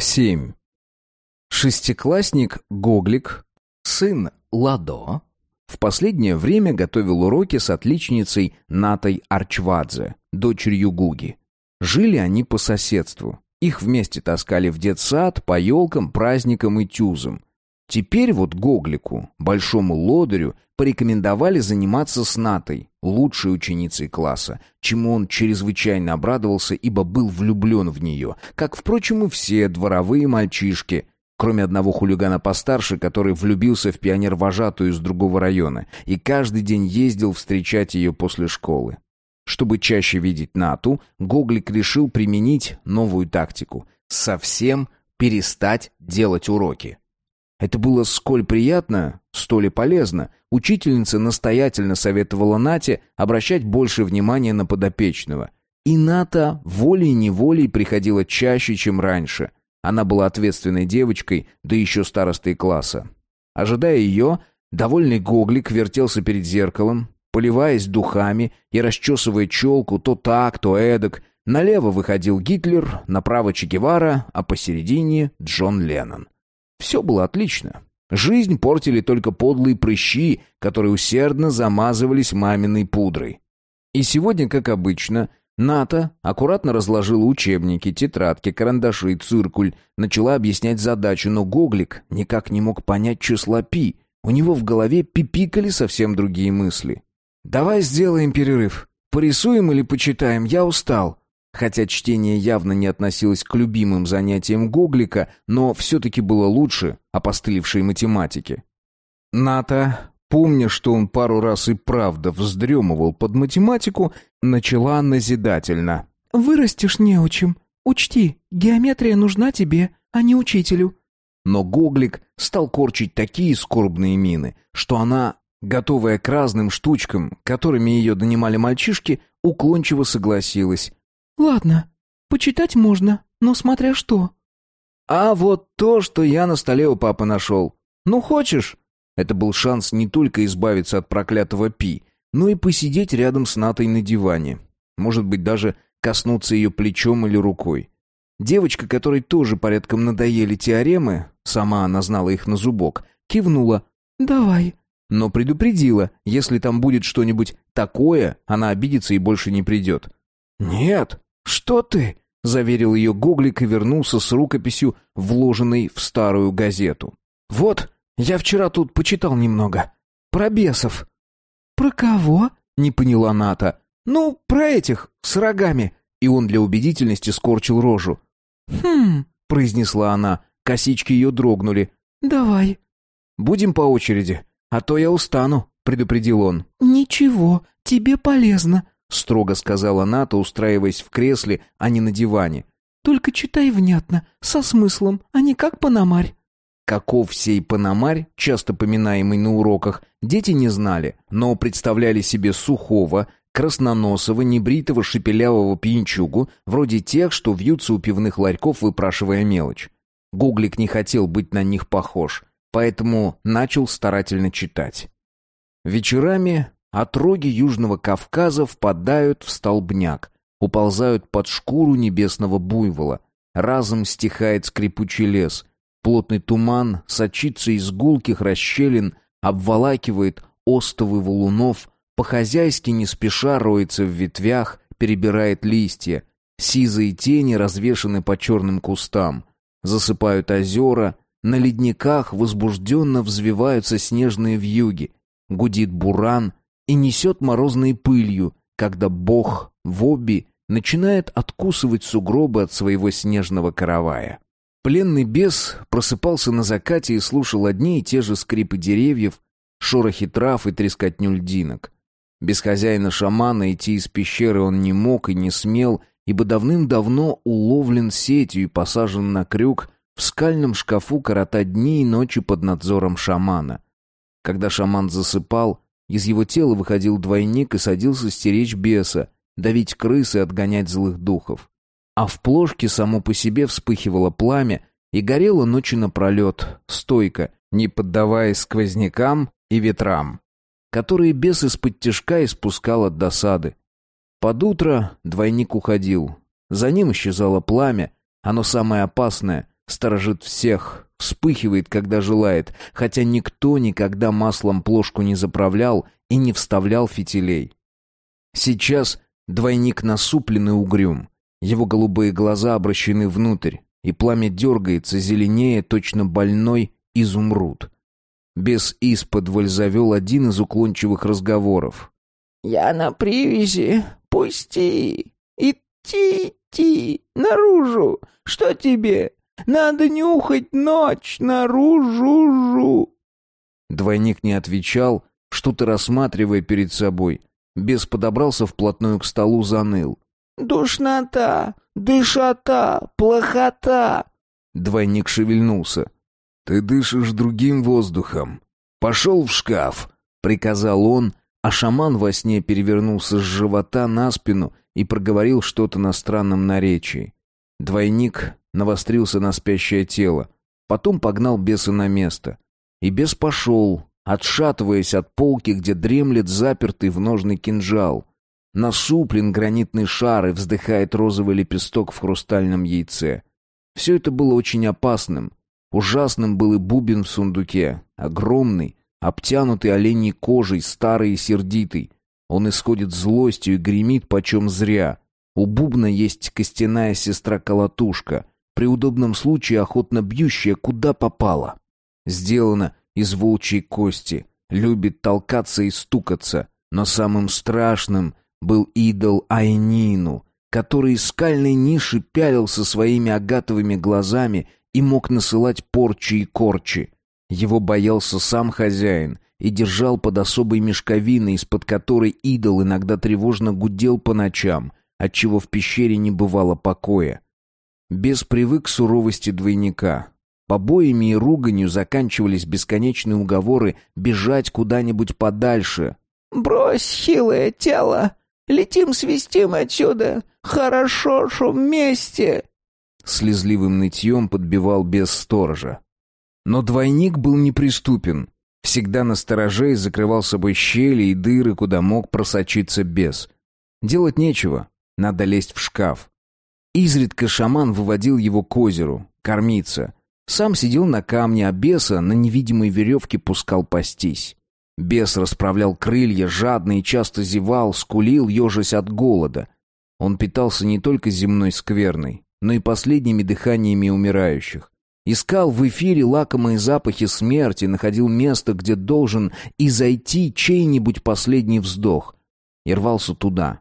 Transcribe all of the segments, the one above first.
7. Шестиклассник Гоглик, сын Ладо, в последнее время готовил уроки с отличницей Натой Арчвадзе, дочерью Гуги. Жили они по соседству. Их вместе таскали в детсад по елкам, праздникам и тюзам. Теперь вот Гоглику, большому лодырю, порекомендовали заниматься с Натой, лучшей ученицей класса, чему он чрезвычайно обрадовался, ибо был влюблен в нее, как, впрочем, и все дворовые мальчишки, кроме одного хулигана постарше, который влюбился в пионер-вожатую из другого района и каждый день ездил встречать ее после школы. Чтобы чаще видеть Нату, Гоглик решил применить новую тактику — совсем перестать делать уроки. Это было сколь приятно, столь и полезно. Учительница настоятельно советовала Нате обращать больше внимания на подопечного. И Ната волей-неволей приходила чаще, чем раньше. Она была ответственной девочкой, да еще старостой класса. Ожидая ее, довольный Гоглик вертелся перед зеркалом, поливаясь духами и расчесывая челку то так, то эдак. Налево выходил Гитлер, направо Че Гевара, а посередине Джон Леннон. Все было отлично. Жизнь портили только подлые прыщи, которые усердно замазывались маминой пудрой. И сегодня, как обычно, Ната аккуратно разложила учебники, тетрадки, карандаши, циркуль, начала объяснять задачу, но Гоглик никак не мог понять числа пи. У него в голове пипикали совсем другие мысли. «Давай сделаем перерыв. Порисуем или почитаем? Я устал». Хотя чтение явно не относилось к любимым занятиям Гоглика, но все-таки было лучше опостылевшей математики. Ната, помня, что он пару раз и правда вздремывал под математику, начала назидательно. «Вырастешь неучим. Учти, геометрия нужна тебе, а не учителю». Но Гоглик стал корчить такие скорбные мины, что она, готовая к разным штучкам, которыми ее донимали мальчишки, уклончиво согласилась, «Ладно, почитать можно, но смотря что». «А вот то, что я на столе у папы нашел. Ну, хочешь?» Это был шанс не только избавиться от проклятого Пи, но и посидеть рядом с Натой на диване. Может быть, даже коснуться ее плечом или рукой. Девочка, которой тоже порядком надоели теоремы, сама она знала их на зубок, кивнула «Давай». Но предупредила, если там будет что-нибудь такое, она обидится и больше не придет. «Нет, «Что ты?» — заверил ее Гоглик и вернулся с рукописью, вложенной в старую газету. «Вот, я вчера тут почитал немного. Про бесов». «Про кого?» — не поняла Ната. «Ну, про этих, с рогами». И он для убедительности скорчил рожу. «Хм...» — произнесла она. Косички ее дрогнули. «Давай». «Будем по очереди, а то я устану», — предупредил он. «Ничего, тебе полезно», — строго сказала Ната, устраиваясь в кресле, а не на диване. «Только читай внятно, со смыслом, а не как панамарь». Каков сей панамарь, часто поминаемый на уроках, дети не знали, но представляли себе сухого, красноносого, небритого, шепелявого пьянчугу, вроде тех, что вьются у пивных ларьков, выпрашивая мелочь. Гуглик не хотел быть на них похож, поэтому начал старательно читать. Вечерами Отроги Южного Кавказа впадают в столбняк, уползают под шкуру небесного буйвола. Разом стихает скрипучий лес. Плотный туман сочится из гулких расщелин, обволакивает остовы валунов, по-хозяйски не спеша роется в ветвях, перебирает листья. Сизые тени развешаны по черным кустам. Засыпают озера, на ледниках возбужденно взвиваются снежные вьюги. Гудит буран, и несет морозной пылью, когда бог Вобби начинает откусывать сугробы от своего снежного каравая. Пленный бес просыпался на закате и слушал одни и те же скрипы деревьев, шорохи трав и трескотню льдинок. Без хозяина-шамана идти из пещеры он не мог и не смел, ибо давным-давно уловлен сетью и посажен на крюк в скальном шкафу коротать дни и ночи под надзором шамана. Когда шаман засыпал, из его тела выходил двойник и садился стеречь беса, давить крысы и отгонять злых духов. А в плошке само по себе вспыхивало пламя и горело ночи напролет, стойко, не поддаваясь сквознякам и ветрам, которые бес из-под тяжка испускал от досады. Под утро двойник уходил. За ним исчезало пламя, оно самое опасное, Сторожит всех, вспыхивает, когда желает, хотя никто никогда маслом плошку не заправлял и не вставлял фитилей. Сейчас двойник насуплен и угрюм. Его голубые глаза обращены внутрь, и пламя дергается, зеленее, точно больной изумруд. Бес исподволь завел один из уклончивых разговоров. «Я на привязи. Пусти. Идти, идти. Наружу. Что тебе? Надо нюхать ночь. Наружу. Жу. Двойник не отвечал, что-то рассматривая перед собой. Бес подобрался вплотную к столу, заныл. «Душнота, дышота, плохота!» Двойник шевельнулся. «Ты дышишь другим воздухом. Пошел в шкаф!» — приказал он, а шаман во сне перевернулся с живота на спину и проговорил что-то на странном наречии. Двойник навострился на спящее тело, потом погнал беса на место. И бес пошел, отшатываясь от полки, где дремлет запертый в ножный кинжал. Насуплен гранитный шар и вздыхает розовый лепесток в хрустальном яйце. Все это было очень опасным. Ужасным был и бубен в сундуке, огромный, обтянутый оленьей кожей, старый и сердитый. Он исходит злостью и гремит почем зря. У бубна есть костяная сестра-колотушка, при удобном случае охотно бьющая, куда попало. Сделано из волчьей кости, любит толкаться и стукаться, но самым страшным был идол Айнину, который из скальной ниши пялился своими агатовыми глазами и мог насылать порчи и корчи. Его боялся сам хозяин и держал под особой мешковиной, из-под которой идол иногда тревожно гудел по ночам, отчего в пещере не бывало покоя. Без привык к суровости двойника. Побоями и руганью заканчивались бесконечные уговоры бежать куда-нибудь подальше. «Брось, хилое тело! Летим свистим отсюда! Хорошо, что вместе!» Слезливым нытьем подбивал без сторожа. Но двойник был неприступен. Всегда на стороже и закрывал собой щели и дыры, куда мог просочиться бес. Делать нечего, надо лезть в шкаф. Изредка шаман выводил его к озеру, кормиться. Сам сидел на камне, а беса на невидимой веревке пускал пастись. Бес расправлял крылья, жадно и часто зевал, скулил, ежась от голода. Он питался не только земной скверной, но и последними дыханиями умирающих. Искал в эфире лакомые запахи смерти, находил место, где должен и зайти чей-нибудь последний вздох. И рвался туда.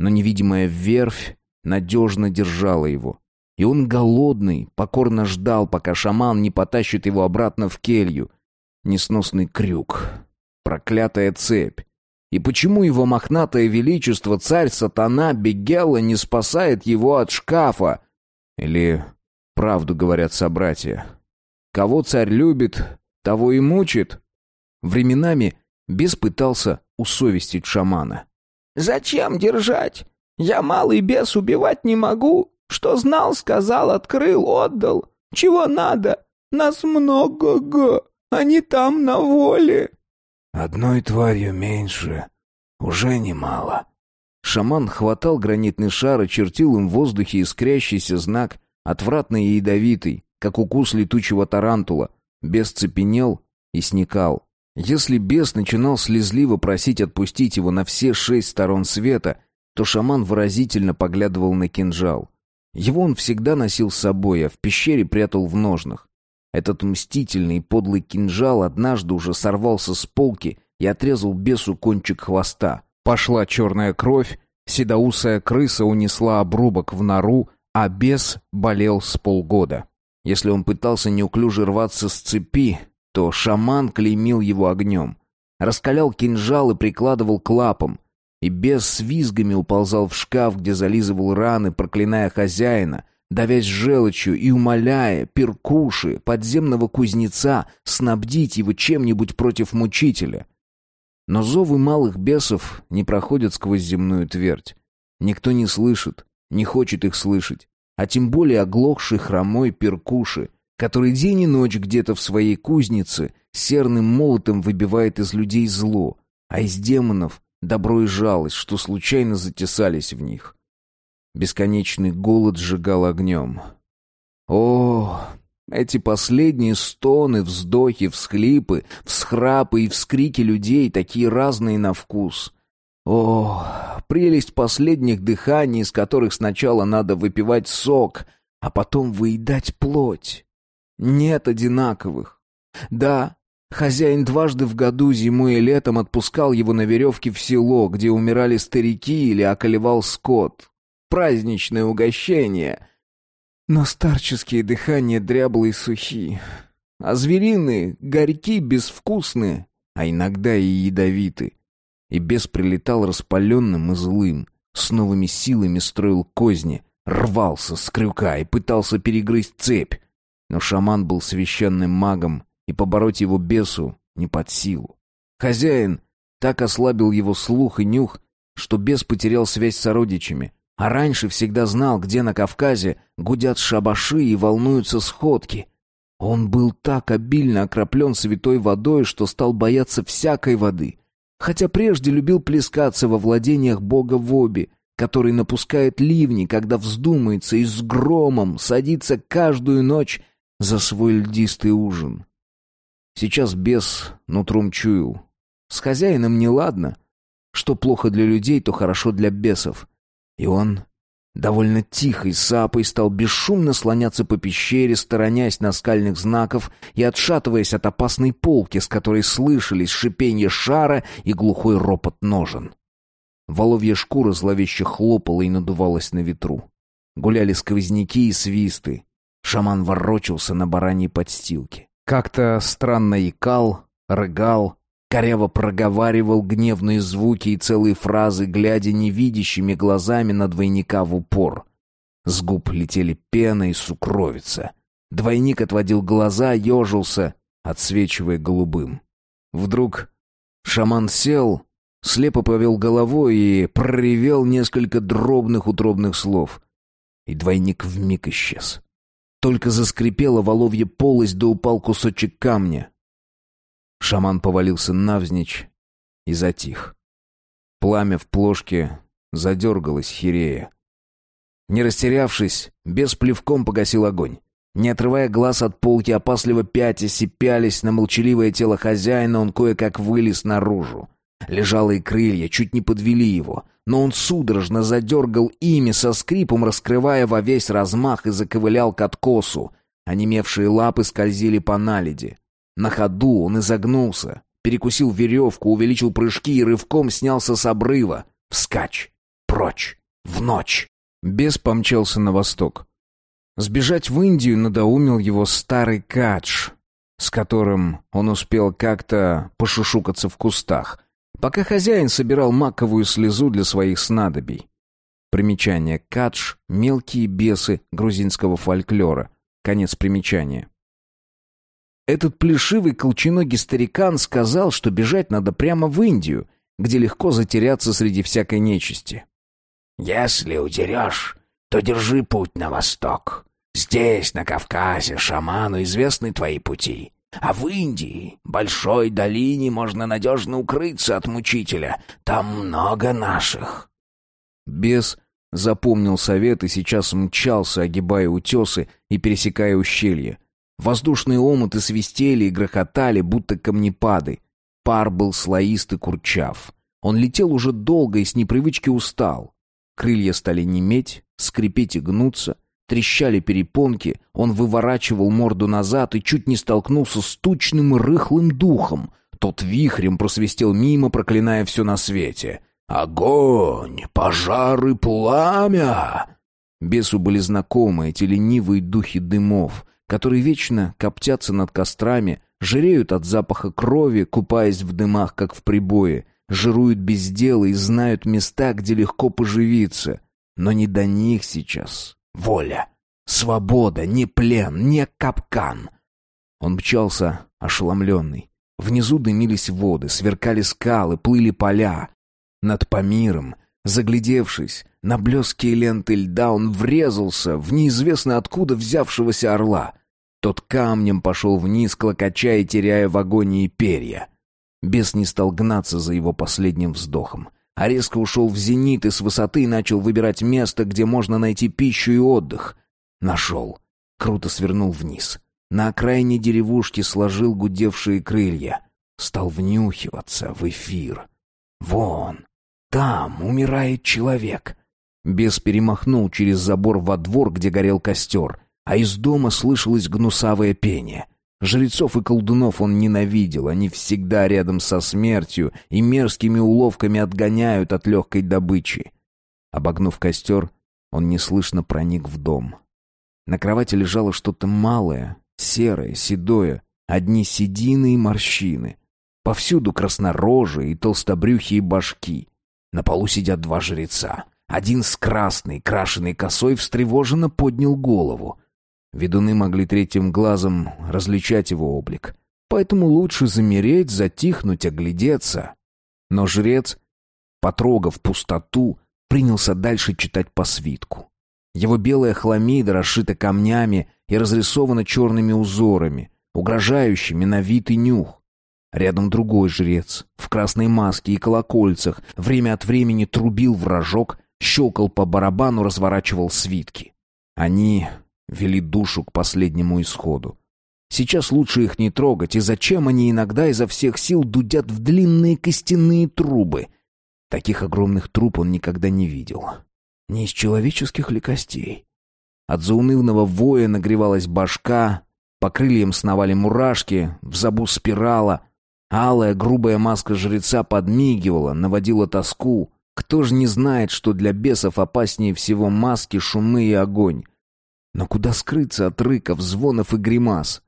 Но невидимая верфь надежно держала его. И он голодный, покорно ждал, пока шаман не потащит его обратно в келью. Несносный крюк. Проклятая цепь. И почему его мохнатое величество, царь-сатана Бегелла, не спасает его от шкафа? Или правду говорят собратья? Кого царь любит, того и мучит. Временами бес пытался усовестить шамана. «Зачем держать? Я малый бес убивать не могу. Что знал, сказал, открыл, отдал. Чего надо? Нас много-го. Они там на воле. Одной тварью меньше. Уже немало. Шаман хватал гранитный шар и чертил им в воздухе искрящийся знак, отвратный и ядовитый, как укус летучего тарантула. Бес цепенел и сникал. Если бес начинал слезливо просить отпустить его на все шесть сторон света, то шаман выразительно поглядывал на кинжал. Его он всегда носил с собой, а в пещере прятал в ножнах. Этот мстительный и подлый кинжал однажды уже сорвался с полки и отрезал бесу кончик хвоста. Пошла черная кровь, седоусая крыса унесла обрубок в нору, а бес болел с полгода. Если он пытался неуклюже рваться с цепи, то шаман клеймил его огнем. Раскалял кинжал и прикладывал к лапам и без с визгами уползал в шкаф, где зализывал раны, проклиная хозяина, давясь желчью и умоляя перкуши, подземного кузнеца, снабдить его чем-нибудь против мучителя. Но зовы малых бесов не проходят сквозь земную твердь. Никто не слышит, не хочет их слышать, а тем более оглохший хромой перкуши, который день и ночь где-то в своей кузнице серным молотом выбивает из людей зло, а из демонов добро и жалость, что случайно затесались в них. Бесконечный голод сжигал огнем. О, Эти последние стоны, вздохи, всхлипы, всхрапы и вскрики людей, такие разные на вкус. О, прелесть последних дыханий, из которых сначала надо выпивать сок, а потом выедать плоть. Нет одинаковых. Да, хозяин дважды в году, зимой и летом, отпускал его на веревке в село, где умирали старики или околевал скот. Праздничное угощение — но старческие дыхания дряблые сухи, а звериные горьки, безвкусные, а иногда и ядовиты. И бес прилетал распаленным и злым, с новыми силами строил козни, рвался с крюка и пытался перегрызть цепь. Но шаман был священным магом, и побороть его бесу не под силу. Хозяин так ослабил его слух и нюх, что бес потерял связь с сородичами, а раньше всегда знал, где на Кавказе гудят шабаши и волнуются сходки. Он был так обильно окроплен святой водой, что стал бояться всякой воды. Хотя прежде любил плескаться во владениях бога Воби, который напускает ливни, когда вздумается и с громом садится каждую ночь за свой льдистый ужин. Сейчас бес нутром чуял. С хозяином неладно. Что плохо для людей, то хорошо для бесов. И он довольно тихой сапой стал бесшумно слоняться по пещере, сторонясь наскальных знаков и отшатываясь от опасной полки, с которой слышались шипенье шара и глухой ропот ножен. Воловья шкура зловеще хлопала и надувалась на ветру. Гуляли сквозняки и свисты. Шаман ворочался на бараньей подстилке. Как-то странно икал, рыгал, Коряво проговаривал гневные звуки и целые фразы, глядя невидящими глазами на двойника в упор. С губ летели пена и сукровица. Двойник отводил глаза, ежился, отсвечивая голубым. Вдруг шаман сел, слепо повел головой и проревел несколько дробных утробных слов. И двойник вмиг исчез. Только заскрипела воловья полость, да упал кусочек камня. Шаман повалился навзничь и затих. Пламя в плошке задергалось хирея. Не растерявшись, без плевком погасил огонь. Не отрывая глаз от полки, опасливо пятясь и пялись на молчаливое тело хозяина, он кое-как вылез наружу. Лежалые крылья чуть не подвели его, но он судорожно задергал ими со скрипом, раскрывая во весь размах и заковылял к откосу. Онемевшие лапы скользили по наледи. На ходу он изогнулся, перекусил веревку, увеличил прыжки и рывком снялся с обрыва. Вскачь! Прочь! В ночь! Бес помчался на восток. Сбежать в Индию надоумил его старый кадж, с которым он успел как-то пошушукаться в кустах, пока хозяин собирал маковую слезу для своих снадобий. Примечание кадж — мелкие бесы грузинского фольклора. Конец примечания. Этот плешивый колченогий старикан сказал, что бежать надо прямо в Индию, где легко затеряться среди всякой нечисти. «Если удерешь, то держи путь на восток. Здесь, на Кавказе, шаману известны твои пути. А в Индии, большой долине, можно надежно укрыться от мучителя. Там много наших». Бес запомнил совет и сейчас мчался, огибая утесы и пересекая ущелья. Воздушные омуты свистели и грохотали, будто камнепады. Пар был слоистый курчав. Он летел уже долго и с непривычки устал. Крылья стали неметь, скрипеть и гнуться. Трещали перепонки, он выворачивал морду назад и чуть не столкнулся с тучным рыхлым духом. Тот вихрем просвистел мимо, проклиная все на свете. «Огонь! Пожар и пламя!» Бесу были знакомы эти ленивые духи дымов, которые вечно коптятся над кострами, жиреют от запаха крови, купаясь в дымах, как в прибое, жируют без дела и знают места, где легко поживиться. Но не до них сейчас. Воля, свобода, не плен, не капкан. Он мчался, ошеломленный. Внизу дымились воды, сверкали скалы, плыли поля. Над Памиром, заглядевшись, на блеские ленты льда он врезался в неизвестно откуда взявшегося орла. Тот камнем пошел вниз, клокоча и теряя в агонии перья. Бес не стал гнаться за его последним вздохом, а резко ушел в зенит и с высоты начал выбирать место, где можно найти пищу и отдых. Нашел. Круто свернул вниз. на окраине деревушки сложил гудевшие крылья. Стал внюхиваться в эфир. Вон, там умирает человек. Бес перемахнул через забор во двор, где горел костер, а из дома слышалось гнусавое пение. Жрецов и колдунов он ненавидел, они всегда рядом со смертью и мерзкими уловками отгоняют от легкой добычи. Обогнув костер, он неслышно проник в дом. На кровати лежало что-то малое, серое, седое, одни седины и морщины. Повсюду краснорожие и толстобрюхие башки. На полу сидят два жреца. Один с красной, крашеной косой встревоженно поднял голову. Ведуны могли третьим глазом различать его облик. Поэтому лучше замереть, затихнуть, оглядеться. Но жрец, потрогав пустоту, принялся дальше читать по свитку. Его белая хламида расшита камнями и разрисована черными узорами, угрожающими на вид и нюх. Рядом другой жрец, в красной маске и колокольцах, время от времени трубил в рожок, щелкал по барабану, разворачивал свитки. Они вели душу к последнему исходу. Сейчас лучше их не трогать, и зачем они иногда изо всех сил дудят в длинные костяные трубы? Таких огромных труб он никогда не видел. Не из человеческих ли костей? От заунывного воя нагревалась башка, по крыльям сновали мурашки, в забу спирала. Алая грубая маска жреца подмигивала, наводила тоску. Кто ж не знает, что для бесов опаснее всего маски, шумы и огонь? Но куда скрыться от рыков, звонов и гримас?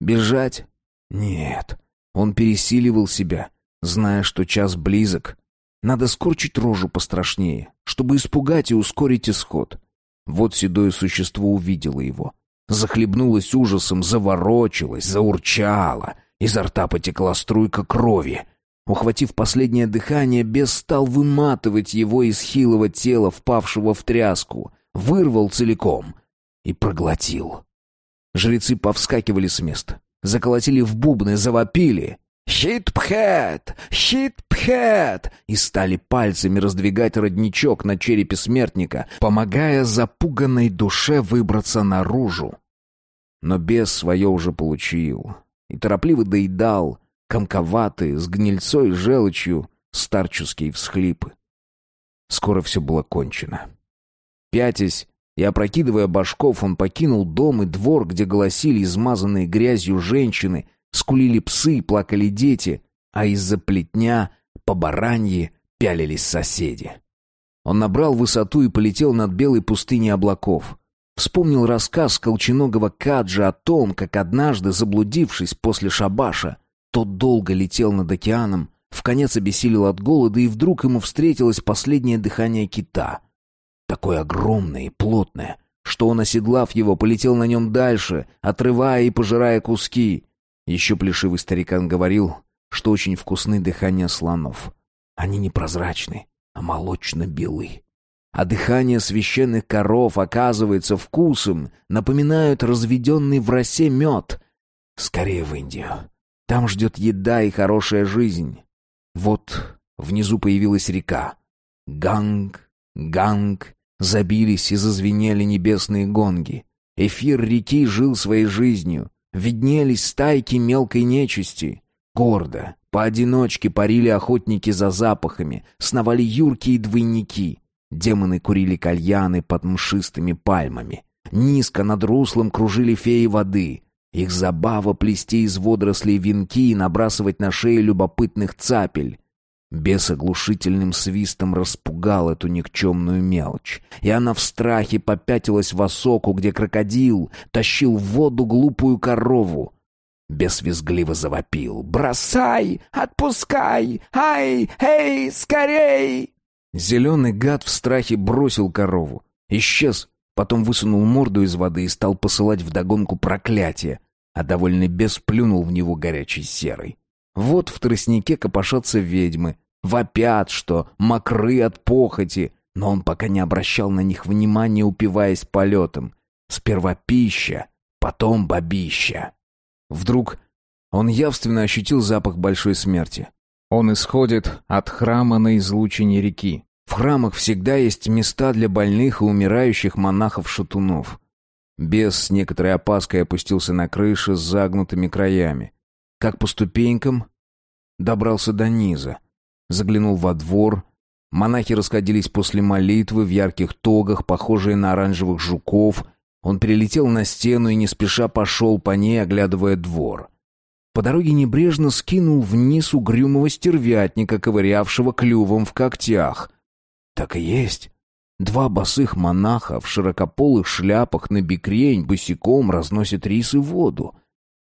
Бежать? Нет. Он пересиливал себя, зная, что час близок. Надо скорчить рожу пострашнее, чтобы испугать и ускорить исход. Вот седое существо увидело его. Захлебнулось ужасом, заворочилось, заурчало. Изо рта потекла струйка крови. Ухватив последнее дыхание, бес стал выматывать его из хилого тела, впавшего в тряску. Вырвал целиком и проглотил. Жрецы повскакивали с места. Заколотили в бубны, завопили. «Щит-пхэт! Щит-пхэт!» И стали пальцами раздвигать родничок на черепе смертника, помогая запуганной душе выбраться наружу. Но бес свое уже получил и торопливо доедал, комковатые, с гнильцой и желчью, старческие всхлипы. Скоро все было кончено. Пятясь и опрокидывая башков, он покинул дом и двор, где голосили измазанные грязью женщины — Скулили псы, плакали дети, а из-за плетня по баранье пялились соседи. Он набрал высоту и полетел над белой пустыней облаков. Вспомнил рассказ колченогого Каджа о том, как однажды, заблудившись после шабаша, тот долго летел над океаном, в конец обессилел от голода, и вдруг ему встретилось последнее дыхание кита. Такое огромное и плотное, что он, оседлав его, полетел на нем дальше, отрывая и пожирая куски. Еще плешивый старикан говорил, что очень вкусны дыхания слонов. Они не прозрачны, а молочно-белы. А дыхание священных коров, оказывается, вкусом напоминают разведенный в росе мед. Скорее в Индию. Там ждет еда и хорошая жизнь. Вот внизу появилась река. Ганг, ганг, забились и зазвенели небесные гонги. Эфир реки жил своей жизнью — виднелись стайки мелкой нечисти. Гордо, поодиночке парили охотники за запахами, сновали юркие двойники. Демоны курили кальяны под мшистыми пальмами. Низко над руслом кружили феи воды. Их забава плести из водорослей венки и набрасывать на шеи любопытных цапель. Бес оглушительным свистом распугал эту никчемную мелочь, и она в страхе попятилась в осоку, где крокодил тащил в воду глупую корову. Бес визгливо завопил. «Бросай! Отпускай! Ай! Эй! Скорей!» Зеленый гад в страхе бросил корову. Исчез, потом высунул морду из воды и стал посылать вдогонку проклятие, а довольный бес плюнул в него горячей серой. Вот в тростнике копошатся ведьмы, вопят, что мокры от похоти, но он пока не обращал на них внимания, упиваясь полетом. Сперва пища, потом бабища. Вдруг он явственно ощутил запах большой смерти. Он исходит от храма на излучине реки. В храмах всегда есть места для больных и умирающих монахов-шатунов. Бес с некоторой опаской опустился на крышу с загнутыми краями. Как по ступенькам добрался до низа. Заглянул во двор. Монахи расходились после молитвы в ярких тогах, похожие на оранжевых жуков. Он перелетел на стену и не спеша пошел по ней, оглядывая двор. По дороге небрежно скинул вниз угрюмого стервятника, ковырявшего клювом в когтях. Так и есть. Два босых монаха в широкополых шляпах на бекрень босиком разносят рис и воду.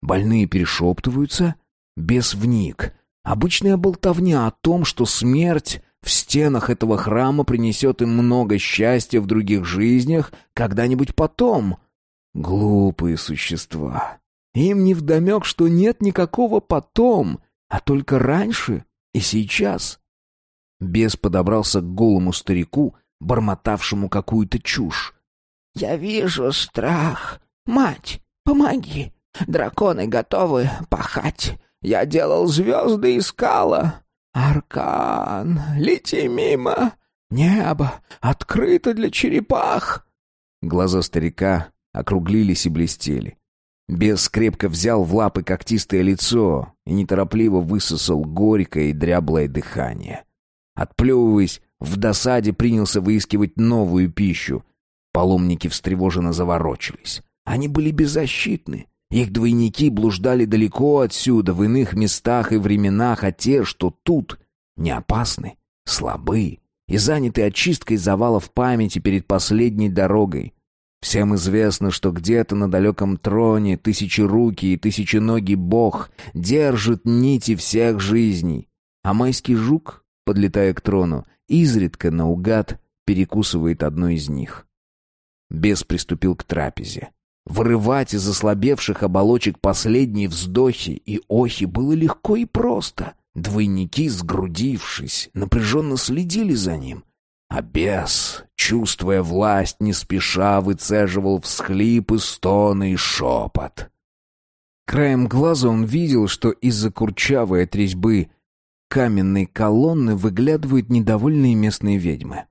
Больные перешептываются. Без вник. Обычная болтовня о том, что смерть в стенах этого храма принесет им много счастья в других жизнях когда-нибудь потом. Глупые существа. Им не вдомек, что нет никакого потом, а только раньше и сейчас. Бес подобрался к голому старику, бормотавшему какую-то чушь. «Я вижу страх. Мать, помоги. Драконы готовы пахать. Я делал звезды и скала. Аркан, лети мимо. Небо открыто для черепах». Глаза старика округлились и блестели. Бес крепко взял в лапы когтистое лицо и неторопливо высосал горькое и дряблое дыхание. Отплевываясь, в досаде принялся выискивать новую пищу. Паломники встревоженно заворочились. Они были беззащитны. Их двойники блуждали далеко отсюда, в иных местах и временах, а те, что тут, не опасны, слабы и заняты очисткой завалов памяти перед последней дорогой. Всем известно, что где-то на далеком троне тысячерукий и тысяченогий бог держит нити всех жизней. А майский жук, подлетая к трону, изредка наугад перекусывает одну из них. Бес приступил к трапезе. Вырывать из ослабевших оболочек последние вздохи и охи было легко и просто. Двойники, сгрудившись, напряженно следили за ним. А бес, чувствуя власть, не спеша выцеживал всхлипы, стоны и шепот. Краем глаза он видел, что из-за курчавой от каменной колонны выглядывают недовольные местные ведьмы.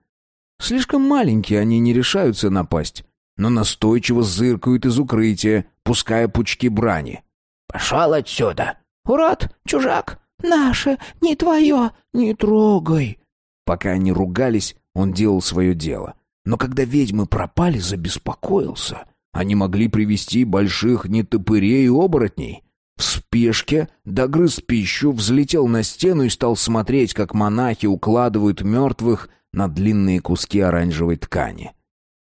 Слишком маленькие они не решаются напасть, но настойчиво зыркают из укрытия, пуская пучки брани. «Пошел отсюда! Урод! Чужак! Наше! Не твое! Не трогай!» Пока они ругались, он делал свое дело. Но когда ведьмы пропали, забеспокоился. Они могли привести больших нетопырей и оборотней. В спешке догрыз пищу, взлетел на стену и стал смотреть, как монахи укладывают мертвых на длинные куски оранжевой ткани.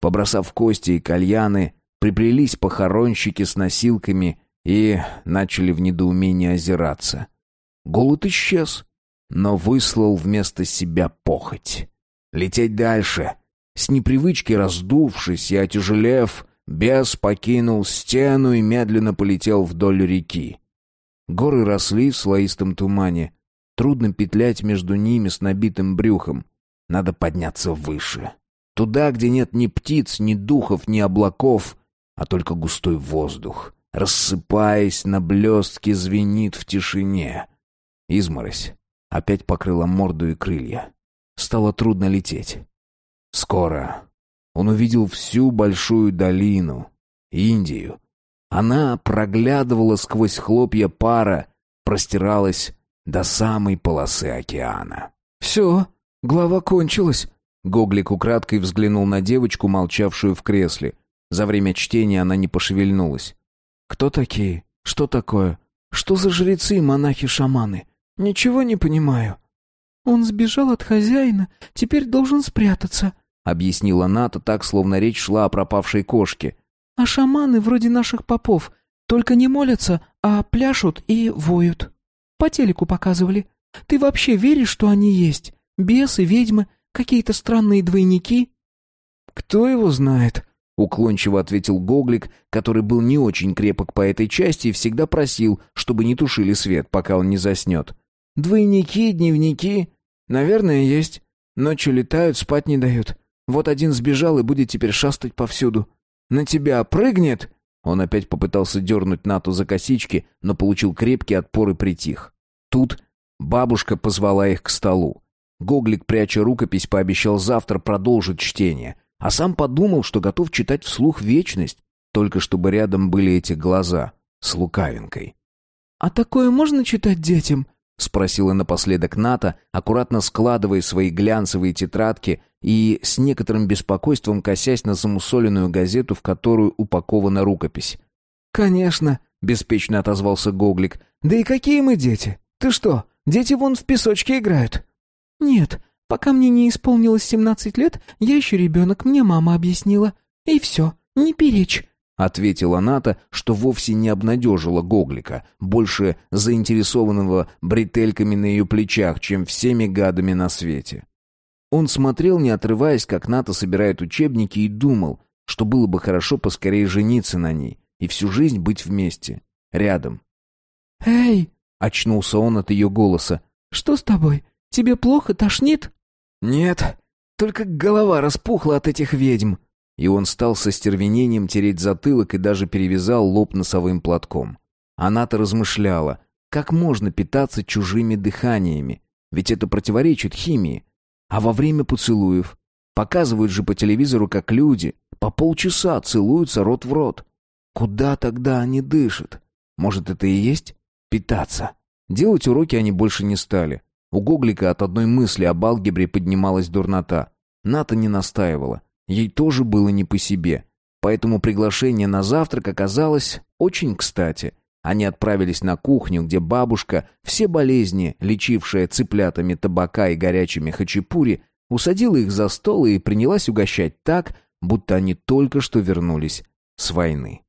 Побросав кости и кальяны, приплелись похоронщики с носилками и начали в недоумении озираться. Голод исчез, но выслал вместо себя похоть. Лететь дальше. С непривычки раздувшись и отяжелев, бес покинул стену и медленно полетел вдоль реки. Горы росли в слоистом тумане. Трудно петлять между ними с набитым брюхом. Надо подняться выше. Туда, где нет ни птиц, ни духов, ни облаков, а только густой воздух, рассыпаясь на блестки, звенит в тишине. Изморозь опять покрыла морду и крылья. Стало трудно лететь. Скоро он увидел всю большую долину, Индию. Она проглядывала сквозь хлопья пара, простиралась до самой полосы океана. «Все, глава кончилась», Гоглик украдкой взглянул на девочку, молчавшую в кресле. За время чтения она не пошевельнулась. «Кто такие? Что такое? Что за жрецы, монахи-шаманы? Ничего не понимаю». «Он сбежал от хозяина, теперь должен спрятаться», — объяснила Ната так, словно речь шла о пропавшей кошке. «А шаманы вроде наших попов только не молятся, а пляшут и воют. По телеку показывали. Ты вообще веришь, что они есть? Бесы, ведьмы, Какие-то странные двойники?» «Кто его знает?» — уклончиво ответил Гоглик, который был не очень крепок по этой части и всегда просил, чтобы не тушили свет, пока он не заснет. «Двойники, дневники? Наверное, есть. Ночью летают, спать не дают. Вот один сбежал и будет теперь шастать повсюду. На тебя прыгнет?» Он опять попытался дернуть Нату за косички, но получил крепкий отпор и притих. Тут бабушка позвала их к столу. Гоглик, пряча рукопись, пообещал завтра продолжить чтение, а сам подумал, что готов читать вслух вечность. Только чтобы рядом были эти глаза с лукавинкой. «А такое можно читать детям?» — спросила напоследок Ната, аккуратно складывая свои глянцевые тетрадки и с некоторым беспокойством косясь на замусоленную газету, в которую упакована рукопись. «Конечно», — беспечно отозвался Гоглик. «Да и какие мы дети? Ты что, дети вон в песочке играют?» «Нет, пока мне не исполнилось семнадцать лет, я еще ребенок, мне мама объяснила. И все, не перечь». — ответила Ната, что вовсе не обнадежила Гоглика, больше заинтересованного бретельками на ее плечах, чем всеми гадами на свете. Он смотрел, не отрываясь, как Ната собирает учебники, и думал, что было бы хорошо поскорее жениться на ней и всю жизнь быть вместе, рядом. «Эй!» — очнулся он от ее голоса. «Что с тобой? Тебе плохо, тошнит?» «Нет, только голова распухла от этих ведьм», и он стал со стервенением тереть затылок и даже перевязал лоб носовым платком. Она-то размышляла, как можно питаться чужими дыханиями, ведь это противоречит химии. А во время поцелуев показывают же по телевизору, как люди по полчаса целуются рот в рот. Куда тогда они дышат? Может, это и есть питаться? Делать уроки они больше не стали. У Гоглика от одной мысли об алгебре поднималась дурнота. Ната не настаивала. Ей тоже было не по себе. Поэтому приглашение на завтрак оказалось очень кстати. Они отправились на кухню, где бабушка, все болезни, лечившая цыплятами табака и горячими хачапури, усадила их за стол и принялась угощать так, будто они только что вернулись с войны.